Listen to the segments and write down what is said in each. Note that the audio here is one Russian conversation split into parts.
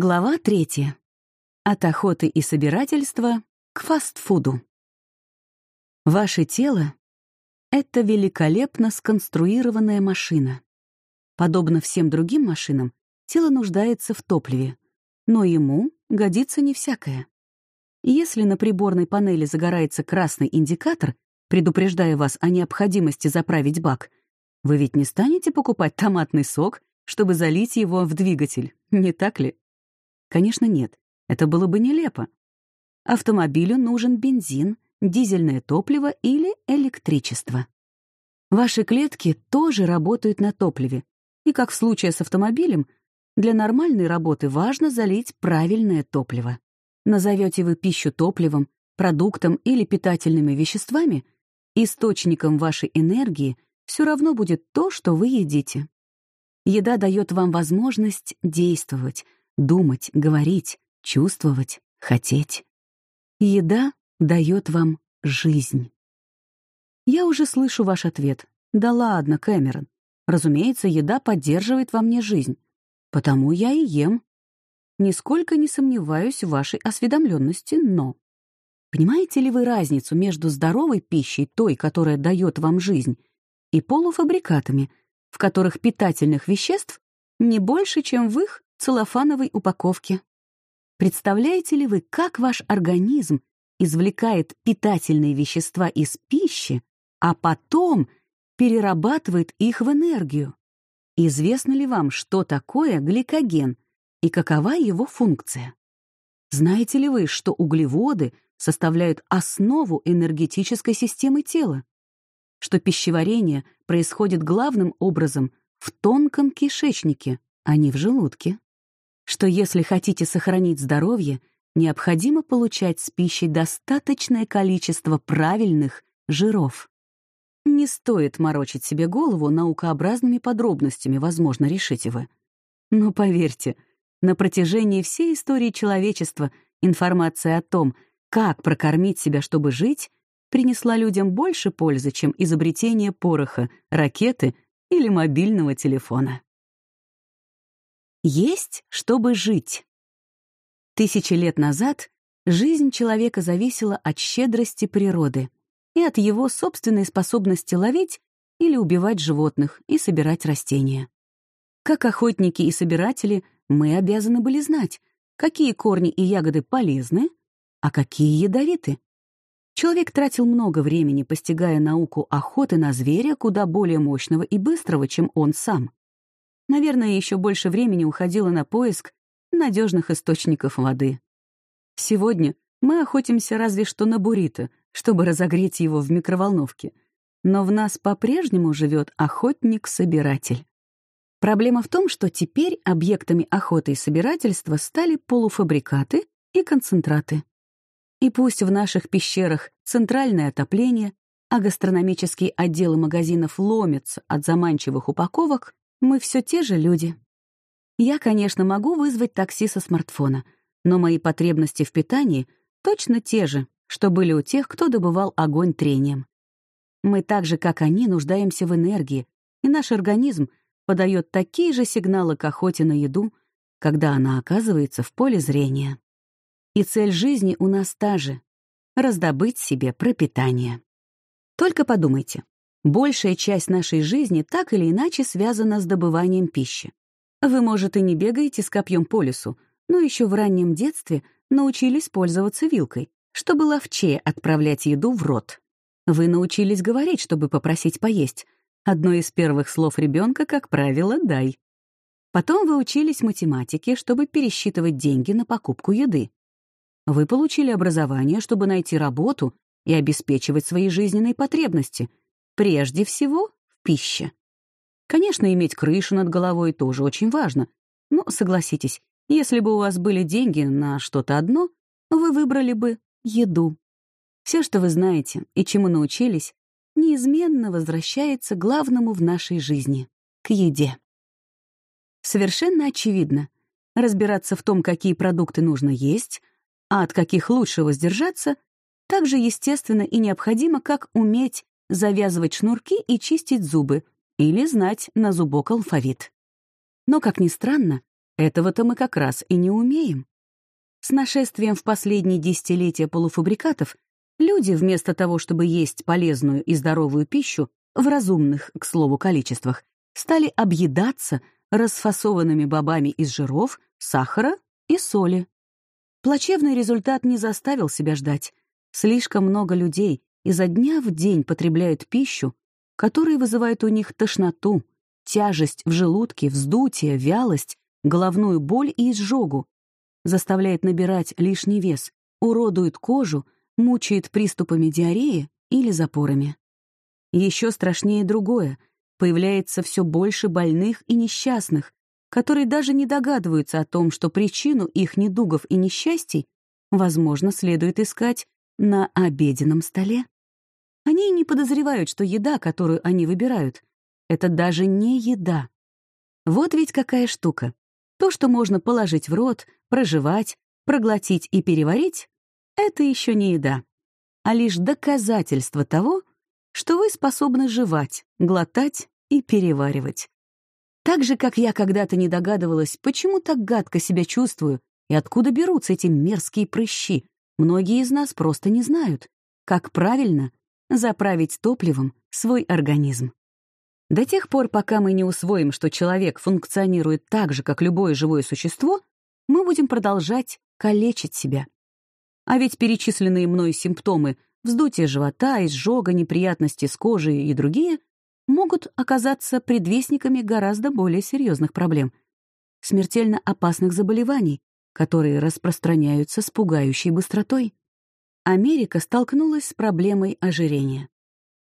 Глава третья. От охоты и собирательства к фастфуду. Ваше тело — это великолепно сконструированная машина. Подобно всем другим машинам, тело нуждается в топливе, но ему годится не всякое. Если на приборной панели загорается красный индикатор, предупреждая вас о необходимости заправить бак, вы ведь не станете покупать томатный сок, чтобы залить его в двигатель, не так ли? Конечно, нет. Это было бы нелепо. Автомобилю нужен бензин, дизельное топливо или электричество. Ваши клетки тоже работают на топливе. И как в случае с автомобилем, для нормальной работы важно залить правильное топливо. Назовете вы пищу топливом, продуктом или питательными веществами, источником вашей энергии все равно будет то, что вы едите. Еда дает вам возможность действовать, думать, говорить, чувствовать, хотеть. Еда дает вам жизнь. Я уже слышу ваш ответ. Да ладно, Кэмерон. Разумеется, еда поддерживает во мне жизнь. Потому я и ем. Нисколько не сомневаюсь в вашей осведомленности, но... Понимаете ли вы разницу между здоровой пищей, той, которая дает вам жизнь, и полуфабрикатами, в которых питательных веществ не больше, чем в их целлофановой упаковке? Представляете ли вы, как ваш организм извлекает питательные вещества из пищи, а потом перерабатывает их в энергию? Известно ли вам, что такое гликоген и какова его функция? Знаете ли вы, что углеводы составляют основу энергетической системы тела? Что пищеварение происходит главным образом в тонком кишечнике, а не в желудке? Что если хотите сохранить здоровье, необходимо получать с пищей достаточное количество правильных жиров. Не стоит морочить себе голову наукообразными подробностями, возможно, решите вы. Но поверьте, на протяжении всей истории человечества информация о том, как прокормить себя, чтобы жить, принесла людям больше пользы, чем изобретение пороха, ракеты или мобильного телефона. Есть, чтобы жить. Тысячи лет назад жизнь человека зависела от щедрости природы и от его собственной способности ловить или убивать животных и собирать растения. Как охотники и собиратели мы обязаны были знать, какие корни и ягоды полезны, а какие ядовиты. Человек тратил много времени, постигая науку охоты на зверя куда более мощного и быстрого, чем он сам. Наверное, еще больше времени уходило на поиск надежных источников воды. Сегодня мы охотимся разве что на буррито, чтобы разогреть его в микроволновке. Но в нас по-прежнему живет охотник-собиратель. Проблема в том, что теперь объектами охоты и собирательства стали полуфабрикаты и концентраты. И пусть в наших пещерах центральное отопление, а гастрономические отделы магазинов ломятся от заманчивых упаковок, мы все те же люди. Я, конечно, могу вызвать такси со смартфона, но мои потребности в питании точно те же, что были у тех, кто добывал огонь трением. Мы так же, как они, нуждаемся в энергии, и наш организм подает такие же сигналы к охоте на еду, когда она оказывается в поле зрения. И цель жизни у нас та же — раздобыть себе пропитание. Только подумайте, Большая часть нашей жизни так или иначе связана с добыванием пищи. Вы, может, и не бегаете с копьем по лесу, но еще в раннем детстве научились пользоваться вилкой, чтобы ловчее отправлять еду в рот. Вы научились говорить, чтобы попросить поесть. Одно из первых слов ребенка, как правило, «дай». Потом вы учились математике, чтобы пересчитывать деньги на покупку еды. Вы получили образование, чтобы найти работу и обеспечивать свои жизненные потребности — Прежде всего, в пище. Конечно, иметь крышу над головой тоже очень важно, но, согласитесь, если бы у вас были деньги на что-то одно, вы выбрали бы еду. Все, что вы знаете и чему научились, неизменно возвращается главному в нашей жизни — к еде. Совершенно очевидно, разбираться в том, какие продукты нужно есть, а от каких лучше воздержаться, так же естественно и необходимо, как уметь завязывать шнурки и чистить зубы или знать на зубок алфавит. Но, как ни странно, Этого-то мы как раз и не умеем. С нашествием в последние десятилетия полуфабрикатов люди вместо того, чтобы есть полезную и здоровую пищу в разумных, к слову, количествах, стали объедаться расфасованными бобами из жиров, сахара и соли. Плачевный результат не заставил себя ждать. Слишком много людей изо дня в день потребляют пищу, которая вызывает у них тошноту, тяжесть в желудке, вздутие, вялость, головную боль и изжогу, заставляет набирать лишний вес, уродует кожу, мучает приступами диареи или запорами. Еще страшнее другое. Появляется все больше больных и несчастных, которые даже не догадываются о том, что причину их недугов и несчастий, возможно, следует искать на обеденном столе. Они не подозревают, что еда, которую они выбирают, это даже не еда. Вот ведь какая штука. То, что можно положить в рот, проживать, проглотить и переварить, это еще не еда, а лишь доказательство того, что вы способны жевать, глотать и переваривать. Так же, как я когда-то не догадывалась, почему так гадко себя чувствую и откуда берутся эти мерзкие прыщи, многие из нас просто не знают, как правильно заправить топливом свой организм. До тех пор, пока мы не усвоим, что человек функционирует так же, как любое живое существо, мы будем продолжать калечить себя. А ведь перечисленные мной симптомы — вздутие живота, изжога, неприятности с кожей и другие — могут оказаться предвестниками гораздо более серьезных проблем — смертельно опасных заболеваний, которые распространяются с пугающей быстротой. Америка столкнулась с проблемой ожирения.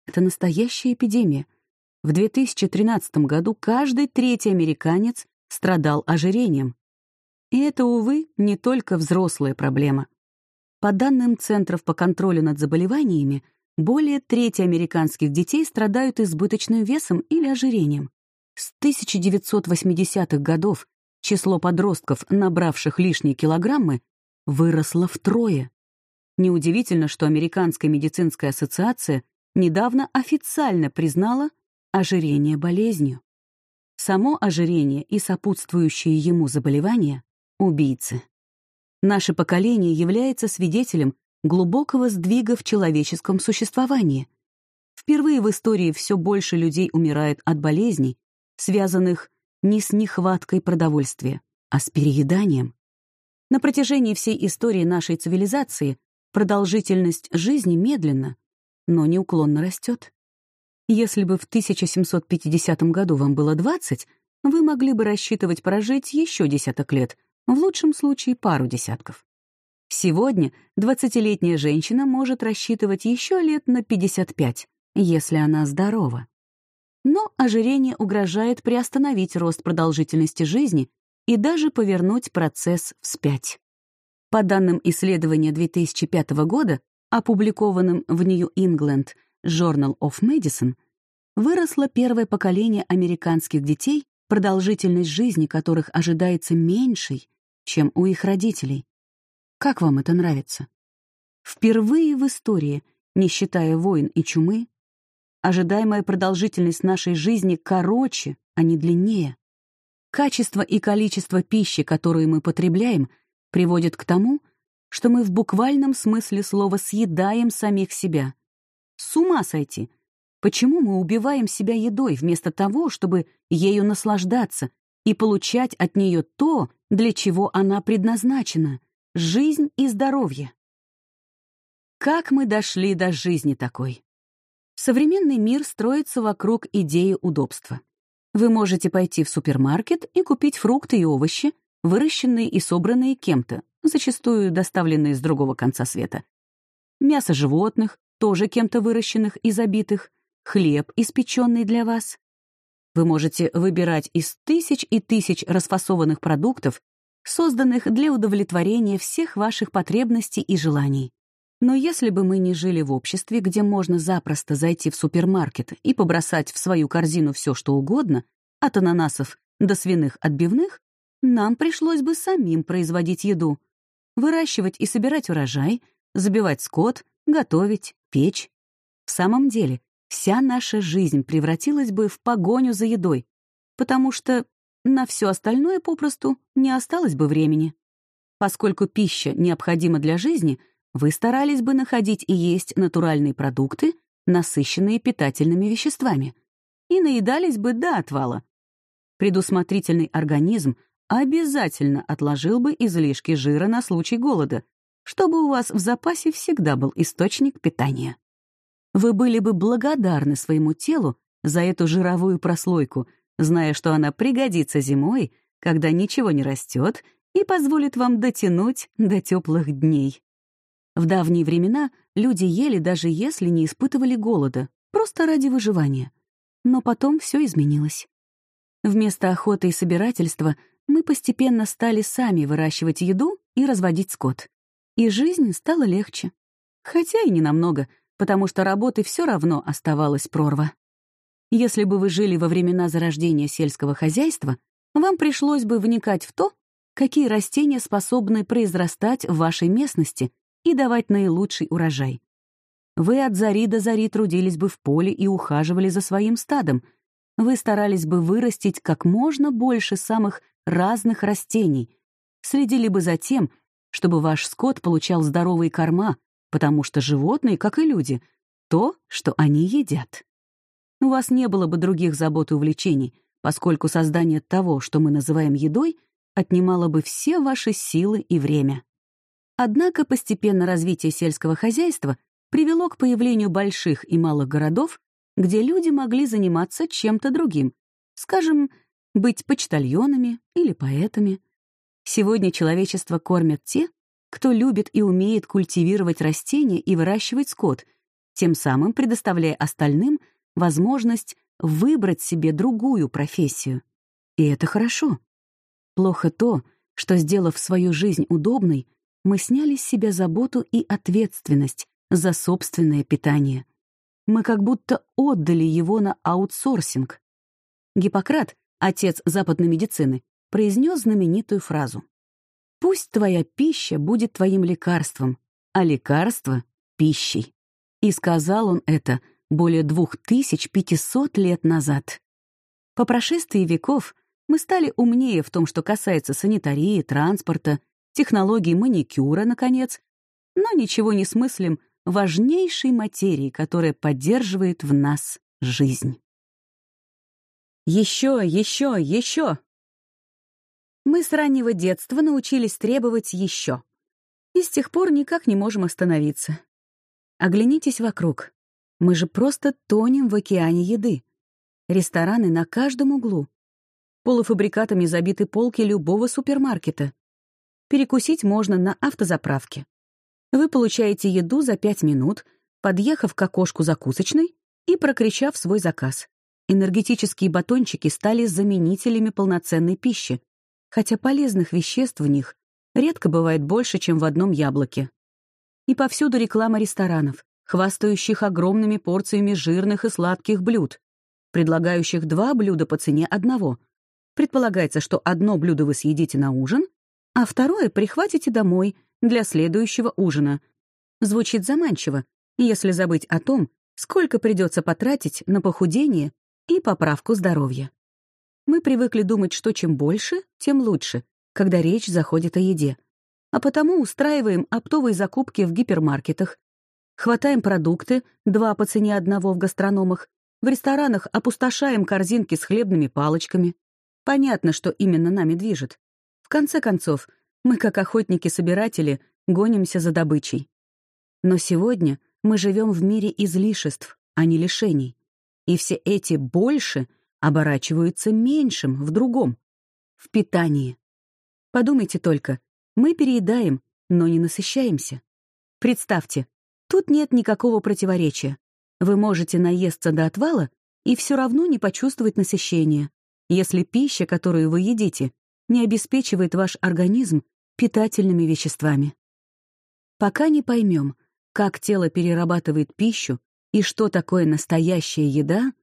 Это настоящая эпидемия — в 2013 году каждый третий американец страдал ожирением. И это, увы, не только взрослая проблема. По данным Центров по контролю над заболеваниями, более трети американских детей страдают избыточным весом или ожирением. С 1980-х годов число подростков, набравших лишние килограммы, выросло втрое. Неудивительно, что Американская медицинская ассоциация недавно официально признала ожирение болезнью. Само ожирение и сопутствующие ему заболевания — убийцы. Наше поколение является свидетелем глубокого сдвига в человеческом существовании. Впервые в истории все больше людей умирает от болезней, связанных не с нехваткой продовольствия, а с перееданием. На протяжении всей истории нашей цивилизации продолжительность жизни медленно, но неуклонно растет. Если бы в 1750 году вам было 20, вы могли бы рассчитывать прожить еще десяток лет, в лучшем случае пару десятков. Сегодня 20-летняя женщина может рассчитывать еще лет на 55, если она здорова. Но ожирение угрожает приостановить рост продолжительности жизни и даже повернуть процесс вспять. По данным исследования 2005 года, опубликованным в New England Journal of Medicine, выросло первое поколение американских детей, продолжительность жизни которых ожидается меньшей, чем у их родителей. Как вам это нравится? Впервые в истории, не считая войн и чумы, ожидаемая продолжительность нашей жизни короче, а не длиннее. Качество и количество пищи, которую мы потребляем, приводит к тому, что мы в буквальном смысле слова съедаем самих себя — с ума сойти! Почему мы убиваем себя едой вместо того, чтобы ею наслаждаться и получать от нее то, для чего она предназначена — жизнь и здоровье? Как мы дошли до жизни такой? Современный мир строится вокруг идеи удобства. Вы можете пойти в супермаркет и купить фрукты и овощи, выращенные и собранные кем-то, зачастую доставленные с другого конца света. Мясо животных, тоже кем-то выращенных и забитых, хлеб, испеченный для вас. Вы можете выбирать из тысяч и тысяч расфасованных продуктов, созданных для удовлетворения всех ваших потребностей и желаний. Но если бы мы не жили в обществе, где можно запросто зайти в супермаркет и побросать в свою корзину все, что угодно, от ананасов до свиных отбивных, нам пришлось бы самим производить еду, выращивать и собирать урожай, забивать скот, готовить, печь. В самом деле, вся наша жизнь превратилась бы в погоню за едой, потому что на все остальное попросту не осталось бы времени. Поскольку пища необходима для жизни, вы старались бы находить и есть натуральные продукты, насыщенные питательными веществами, и наедались бы до отвала. Предусмотрительный организм обязательно отложил бы излишки жира на случай голода, чтобы у вас в запасе всегда был источник питания. Вы были бы благодарны своему телу за эту жировую прослойку, зная, что она пригодится зимой, когда ничего не растет, и позволит вам дотянуть до теплых дней. В давние времена люди ели даже если не испытывали голода, просто ради выживания. Но потом все изменилось. Вместо охоты и собирательства мы постепенно стали сами выращивать еду и разводить скот. И жизнь стала легче. Хотя и не намного, потому что работы все равно оставалась прорва. Если бы вы жили во времена зарождения сельского хозяйства, вам пришлось бы вникать в то, какие растения способны произрастать в вашей местности и давать наилучший урожай. Вы от зари до зари трудились бы в поле и ухаживали за своим стадом. Вы старались бы вырастить как можно больше самых разных растений, следили бы за тем, чтобы ваш скот получал здоровые корма, потому что животные, как и люди, то, что они едят. У вас не было бы других забот и увлечений, поскольку создание того, что мы называем едой, отнимало бы все ваши силы и время. Однако постепенно развитие сельского хозяйства привело к появлению больших и малых городов, где люди могли заниматься чем-то другим, скажем, быть почтальонами или поэтами, Сегодня человечество кормят те, кто любит и умеет культивировать растения и выращивать скот, тем самым предоставляя остальным возможность выбрать себе другую профессию. И это хорошо. Плохо то, что, сделав свою жизнь удобной, мы сняли с себя заботу и ответственность за собственное питание. Мы как будто отдали его на аутсорсинг. Гиппократ, отец западной медицины, произнес знаменитую фразу. «Пусть твоя пища будет твоим лекарством, а лекарство — пищей». И сказал он это более 2500 лет назад. По прошествии веков мы стали умнее в том, что касается санитарии, транспорта, технологий маникюра, наконец, но ничего не смыслим важнейшей материи, которая поддерживает в нас жизнь. Еще, еще, еще! Мы с раннего детства научились требовать еще. И с тех пор никак не можем остановиться. Оглянитесь вокруг. Мы же просто тонем в океане еды. Рестораны на каждом углу. Полуфабрикатами забиты полки любого супермаркета. Перекусить можно на автозаправке. Вы получаете еду за пять минут, подъехав к окошку закусочной и прокричав свой заказ. Энергетические батончики стали заменителями полноценной пищи, хотя полезных веществ в них редко бывает больше, чем в одном яблоке. И повсюду реклама ресторанов, хвастающих огромными порциями жирных и сладких блюд, предлагающих два блюда по цене одного. Предполагается, что одно блюдо вы съедите на ужин, а второе прихватите домой для следующего ужина. Звучит заманчиво, если забыть о том, сколько придется потратить на похудение и поправку здоровья. Мы привыкли думать, что чем больше, тем лучше, когда речь заходит о еде. А потому устраиваем оптовые закупки в гипермаркетах, хватаем продукты, два по цене одного в гастрономах, в ресторанах опустошаем корзинки с хлебными палочками. Понятно, что именно нами движет. В конце концов, мы, как охотники-собиратели, гонимся за добычей. Но сегодня мы живем в мире излишеств, а не лишений. И все эти «больше» — оборачиваются меньшим в другом — в питании. Подумайте только, мы переедаем, но не насыщаемся. Представьте, тут нет никакого противоречия. Вы можете наесться до отвала и все равно не почувствовать насыщения, если пища, которую вы едите, не обеспечивает ваш организм питательными веществами. Пока не поймем, как тело перерабатывает пищу и что такое настоящая еда —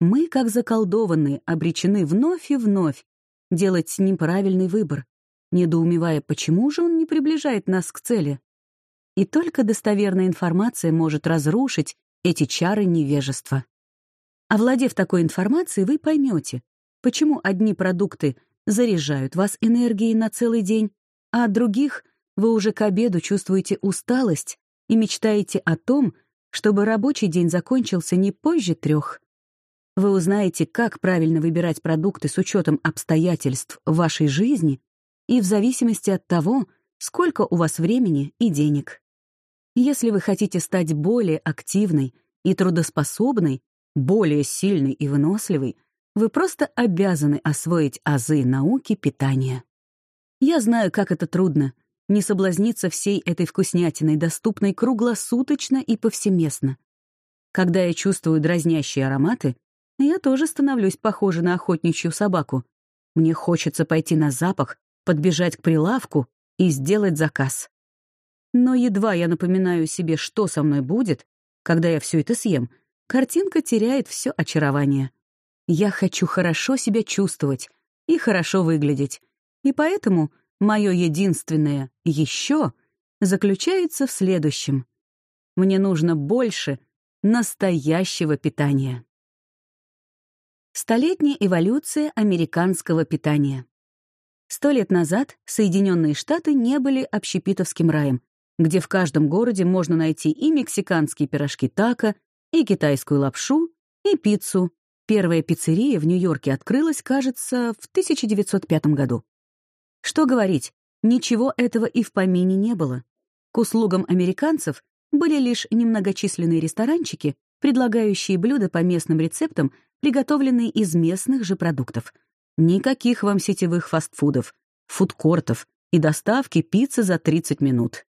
мы, как заколдованные, обречены вновь и вновь делать с ним правильный выбор, недоумевая, почему же он не приближает нас к цели. И только достоверная информация может разрушить эти чары невежества. Овладев такой информацией, вы поймете, Почему одни продукты заряжают вас энергией на целый день, а от других вы уже к обеду чувствуете усталость и мечтаете о том, чтобы рабочий день закончился не позже трех? Вы узнаете, как правильно выбирать продукты с учетом обстоятельств вашей жизни и в зависимости от того, сколько у вас времени и денег. Если вы хотите стать более активной и трудоспособной, более сильной и выносливой, вы просто обязаны освоить азы науки питания. Я знаю, как это трудно — не соблазниться всей этой вкуснятиной, доступной круглосуточно и повсеместно. Когда я чувствую дразнящие ароматы, я тоже становлюсь похожа на охотничью собаку. Мне хочется пойти на запах, подбежать к прилавку и сделать заказ. Но едва я напоминаю себе, что со мной будет, когда я все это съем, картинка теряет все очарование. Я хочу хорошо себя чувствовать и хорошо выглядеть. И поэтому мое единственное «еще» заключается в следующем. Мне нужно больше настоящего питания. Столетняя эволюция американского питания. Сто лет назад Соединенные Штаты не были общепитовским раем, где в каждом городе можно найти и мексиканские пирожки тако, и китайскую лапшу, и пиццу. Первая пиццерия в Нью-Йорке открылась, кажется, в 1905 году. Что говорить, ничего этого и в помине не было. К услугам американцев были лишь немногочисленные ресторанчики, предлагающие блюда по местным рецептам приготовленные из местных же продуктов. Никаких вам сетевых фастфудов, фудкортов и доставки пиццы за 30 минут.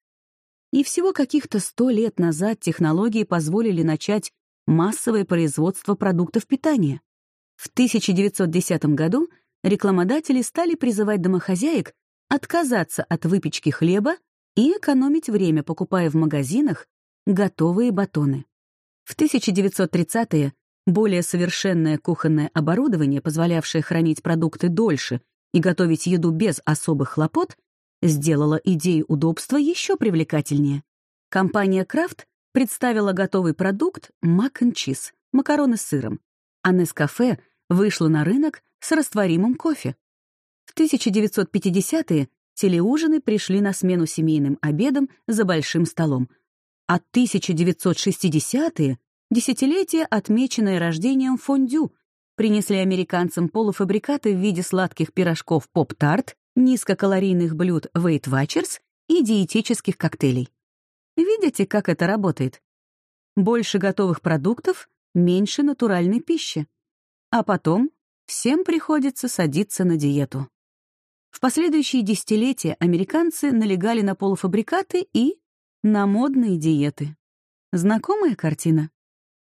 И всего каких-то сто лет назад технологии позволили начать массовое производство продуктов питания. В 1910 году рекламодатели стали призывать домохозяек отказаться от выпечки хлеба и экономить время, покупая в магазинах готовые батоны. В 1930-е более совершенное кухонное оборудование, позволявшее хранить продукты дольше и готовить еду без особых хлопот, сделало идею удобства еще привлекательнее. Компания Kraft представила готовый продукт мак and чиз, макароны с сыром, а Nescafe вышла на рынок с растворимым кофе. В 1950-е телеужины пришли на смену семейным обедам за большим столом, а 1960-е Десятилетие, отмеченное рождением фондю, принесли американцам полуфабрикаты в виде сладких пирожков поп-тарт, низкокалорийных блюд Weight Watchers и диетических коктейлей. Видите, как это работает? Больше готовых продуктов, меньше натуральной пищи. А потом всем приходится садиться на диету. В последующие десятилетия американцы налегали на полуфабрикаты и на модные диеты. Знакомая картина?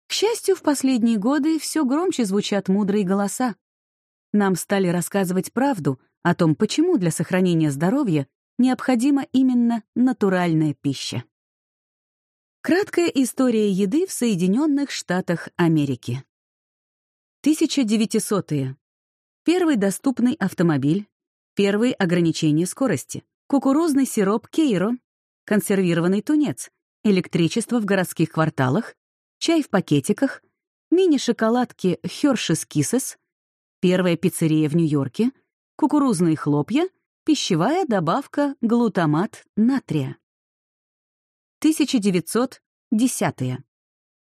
К счастью, в последние годы все громче звучат мудрые голоса. Нам стали рассказывать правду о том, почему для сохранения здоровья необходима именно натуральная пища. Краткая история еды в Соединенных Штатах Америки. 1900-е. Первый доступный автомобиль, первые ограничения скорости, кукурузный сироп Кейро, консервированный тунец, электричество в городских кварталах, чай в пакетиках, мини-шоколадки Hershey's Kisses, первая пиццерия в Нью-Йорке, кукурузные хлопья, пищевая добавка глутамат натрия. 1910. -е.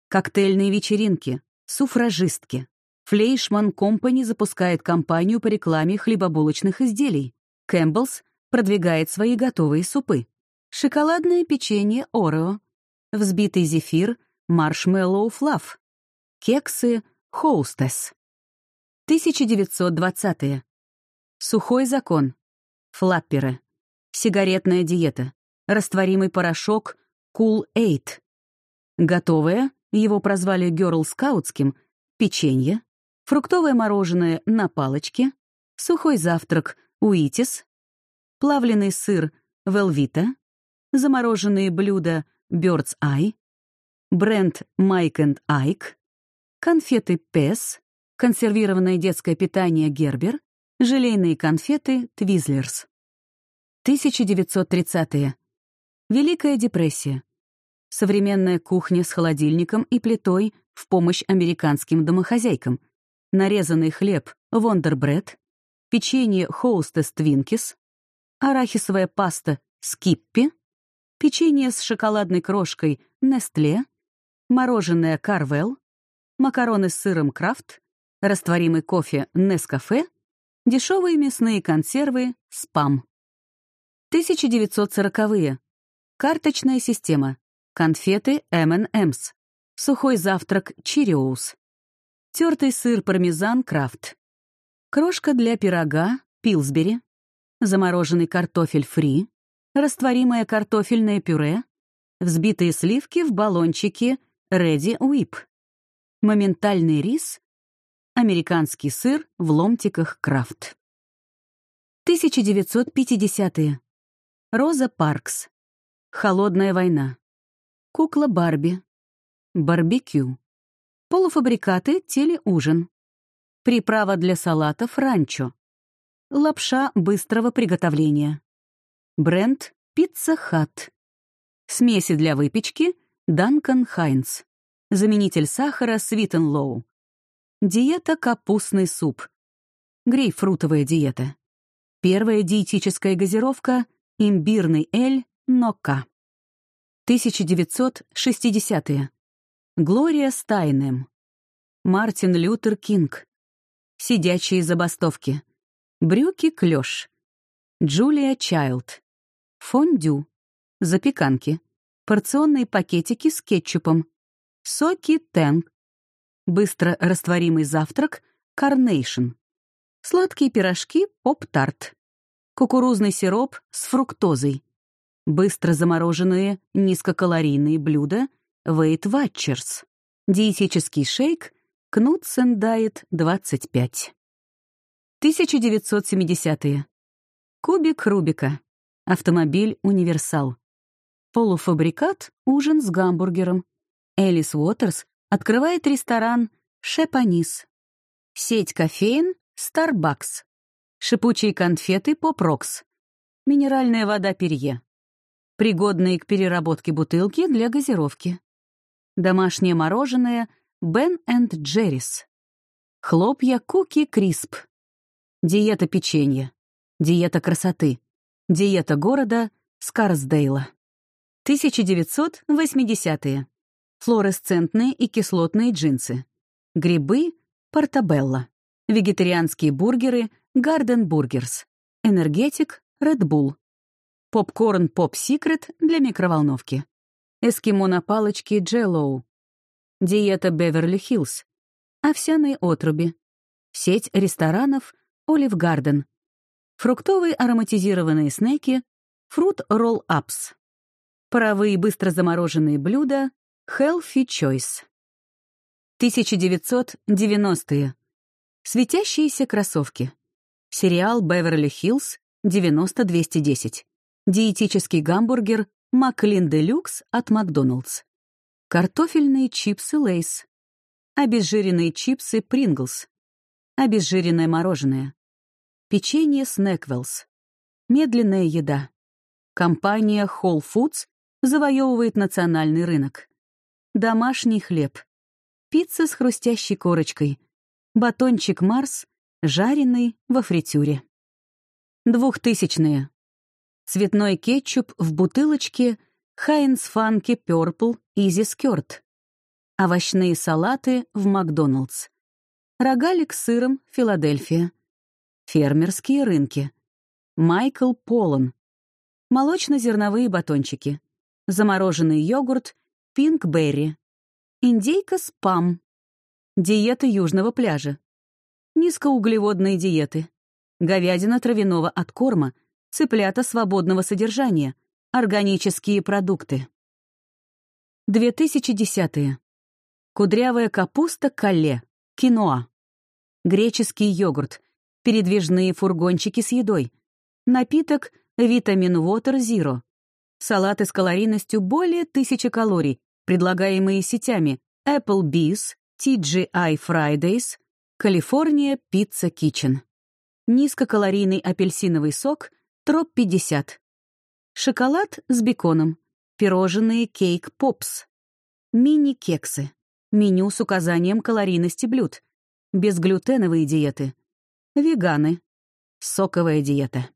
Коктейльные вечеринки, суфражистки. Fleischmann Company запускает кампанию по рекламе хлебобулочных изделий. Campbell's продвигает свои готовые супы. Шоколадное печенье Oreo. Взбитый зефир — Marshmallow Fluff. Кексы Hostess. 1920-е. Сухой закон. Флапперы. Сигаретная диета. Растворимый порошок Cool Aid. Готовое, его прозвали Герл Скаутским, печенье, фруктовое мороженое на палочке, сухой завтрак Уитис, плавленый сыр Велвита, замороженные блюда Bird's Eye, бренд Майк энд Айк, конфеты Пес, консервированное детское питание Gerber, желейные конфеты Twizzlers. 1930-е. Великая депрессия. Современная кухня с холодильником и плитой в помощь американским домохозяйкам. Нарезанный хлеб Wonder Bread, печенье Hostess Twinkies, арахисовая паста Skippy, печенье с шоколадной крошкой Nestle, мороженое Карвел, макароны с сыром Крафт, растворимый кофе Нескафе, дешевые мясные консервы Спам. 1940-е. Карточная система. Конфеты M&M's. Сухой завтрак Cheerios. Тертый сыр пармезан Крафт. Крошка для пирога Пилсбери. Замороженный картофель фри. Растворимое картофельное пюре. Взбитые сливки в баллончике Ready Whip. Моментальный рис. Американский сыр в ломтиках Крафт. 1950-е. Роза Паркс. Холодная война. Кукла Барби. Барбекю. Полуфабрикаты телеужин. Приправа для салатов ранчо. Лапша быстрого приготовления. Бренд Пицца Хат. Смеси для выпечки Данкан Хайнц. Заменитель сахара Свитен Лоу. Диета капустный суп. Грейпфрутовая диета. Первая диетическая газировка Имбирный эль Нока. 1960-е. Глория Стайнем. Мартин Лютер Кинг. Сидячие забастовки. Брюки Клёш. Джулия Чайлд. Фондю. Запеканки. Порционные пакетики с кетчупом. Соки Тэнг. Быстро растворимый завтрак Карнейшн. Сладкие пирожки Поп-тарт кукурузный сироп с фруктозой, быстро замороженные низкокалорийные блюда Weight Watchers, диетический шейк Knudsen Diet 25. 1970-е. Кубик Рубика. Автомобиль «Универсал». Полуфабрикат «Ужин с гамбургером». Элис Уотерс открывает ресторан «Chez Panisse». Сеть кофеен «Starbucks». Шипучие конфеты «Pop Rocks». Минеральная вода «Perrier». Пригодные к переработке бутылки для газировки. Домашнее мороженое «Ben & Jerry's». Хлопья «Cookie Crisp». Диета печенья. Диета красоты. Диета города Скарсдейла. 1980-е. Флуоресцентные и кислотные джинсы. Грибы Портабелла. Вегетарианские бургеры Gardenburgers. Энергетик Red Bull. Попкорн Поп Секрет для микроволновки. Эскимо на палочке Джеллоу. Диета Беверли-Хиллз. Овсяные отруби. Сеть ресторанов Олив Гарден. Фруктовые ароматизированные снеки Ролл Апс. Паровые быстро замороженные блюда Healthy Choice. 1990-е. Светящиеся кроссовки. Сериал «Беверли-Хиллз» 90-210. Диетический гамбургер «McLean Deluxe» от Макдоналдс. Картофельные чипсы «Lay's». Обезжиренные чипсы «Pringles». Обезжиренное мороженое. Печенье «SnackWell's». Медленная еда. Компания Whole Foods завоевывает национальный рынок. Домашний хлеб. Пицца с хрустящей корочкой. Батончик «Марс» жареный во фритюре. Двухтысячные. Цветной кетчуп в бутылочке Хайнс Фанки Purple Easy Skirt. Овощные салаты в Макдоналдс. Рогалик с сыром Филадельфия. Фермерские рынки. Майкл Полон. Молочно-зерновые батончики. Замороженный йогурт Пинк Берри. Индейка Спам. Диета южного пляжа низкоуглеводные диеты, говядина травяного откорма, цыплята свободного содержания, органические продукты. 2010-е. Кудрявая капуста кале, киноа. Греческий йогурт, передвижные фургончики с едой, напиток Vitamin Water Zero, салаты с калорийностью более 1000 калорий, предлагаемые сетями Applebee's, TGI Fridays, Калифорния Пицца Кичен. Низкокалорийный апельсиновый сок Троп-50. Шоколад с беконом. Пирожные Кейк Попс. Мини-кексы. Меню с указанием калорийности блюд. Безглютеновые диеты. Веганы. Соковая диета.